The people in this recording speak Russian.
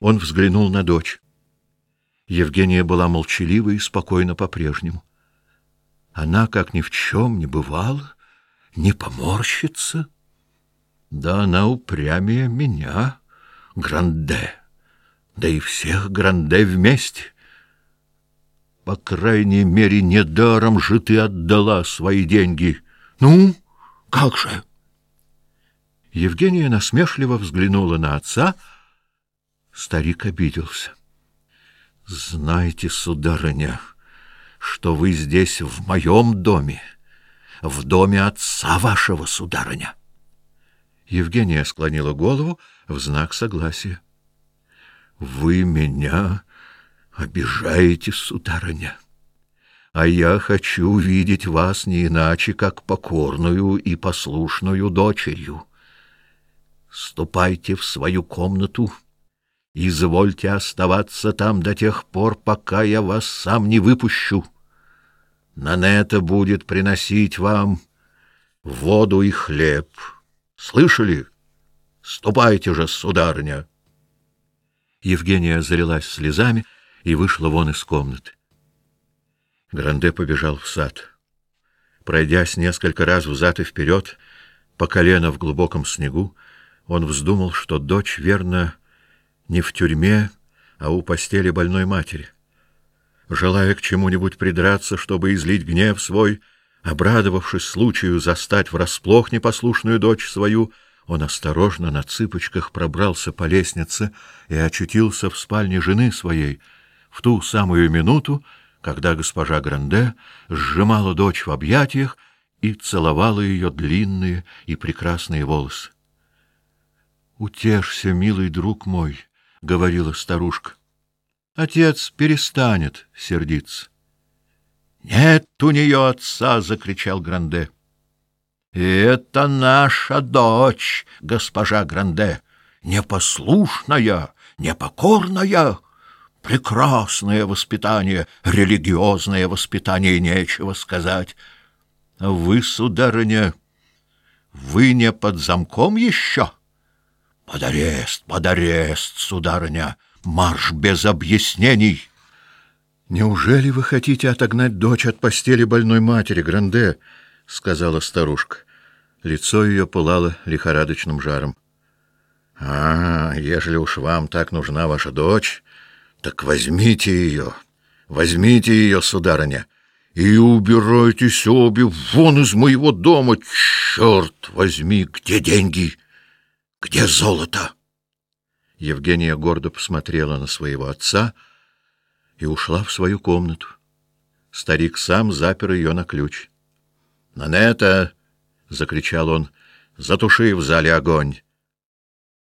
Он взглянул на дочь. Евгения была молчалива и спокойна по-прежнему. Она, как ни в чем не бывало, не поморщится. Да она упрямее меня, Гранде, да и всех Гранде вместе. По крайней мере, недаром же ты отдала свои деньги. Ну, как же? Евгения насмешливо взглянула на отца. Старик обиделся. Знайте, сударыня, что вы здесь в моем доме, в доме отца вашего, сударыня. Евгения склонила голову в знак согласия. Вы меня обижаете, сударыня. А я хочу видеть вас не иначе, как покорную и послушную дочерью. Ступайте в свою комнату. Извольте оставаться там до тех пор, пока я вас сам не выпущу. Нанета будет приносить вам воду и хлеб. Слышали? Ступайте же, сударыня. Евгения залилась слезами и вышла вон из комнаты. Гранде побежал в сад. Пройдясь несколько раз взад и вперед, по колено в глубоком снегу, он вздумал, что дочь, верно, не в тюрьме, а у постели больной матери. Желая к чему-нибудь придраться, чтобы излить гнев свой, обрадовавшись случаю застать врасплох непослушную дочь свою, он осторожно на цыпочках пробрался по лестнице и очутился в спальне жены своей в ту самую минуту, когда госпожа Гранде сжимала дочь в объятиях и целовала ее длинные и прекрасные волосы. «Утешься, милый друг мой», — говорила старушка. «Отец перестанет сердиться». «Нет у нее отца!» — закричал Гранде. «Это наша дочь, госпожа Гранде, непослушная, непокорная». Прекрасное воспитание, религиозное воспитание, нечего сказать. Вы, сударыня, вы не под замком еще? Под арест, под арест, сударыня, марш без объяснений. Неужели вы хотите отогнать дочь от постели больной матери, Гранде? — сказала старушка. Лицо ее пылало лихорадочным жаром. — А, ежели уж вам так нужна ваша дочь, так возьмите ее, возьмите ее, сударыня, и убирайтесь обе вон из моего дома. Черт возьми, где деньги? Где золото? Евгения гордо посмотрела на своего отца и ушла в свою комнату. Старик сам запер ее на ключ. — Нанета! — закричал он. — Затуши в зале огонь.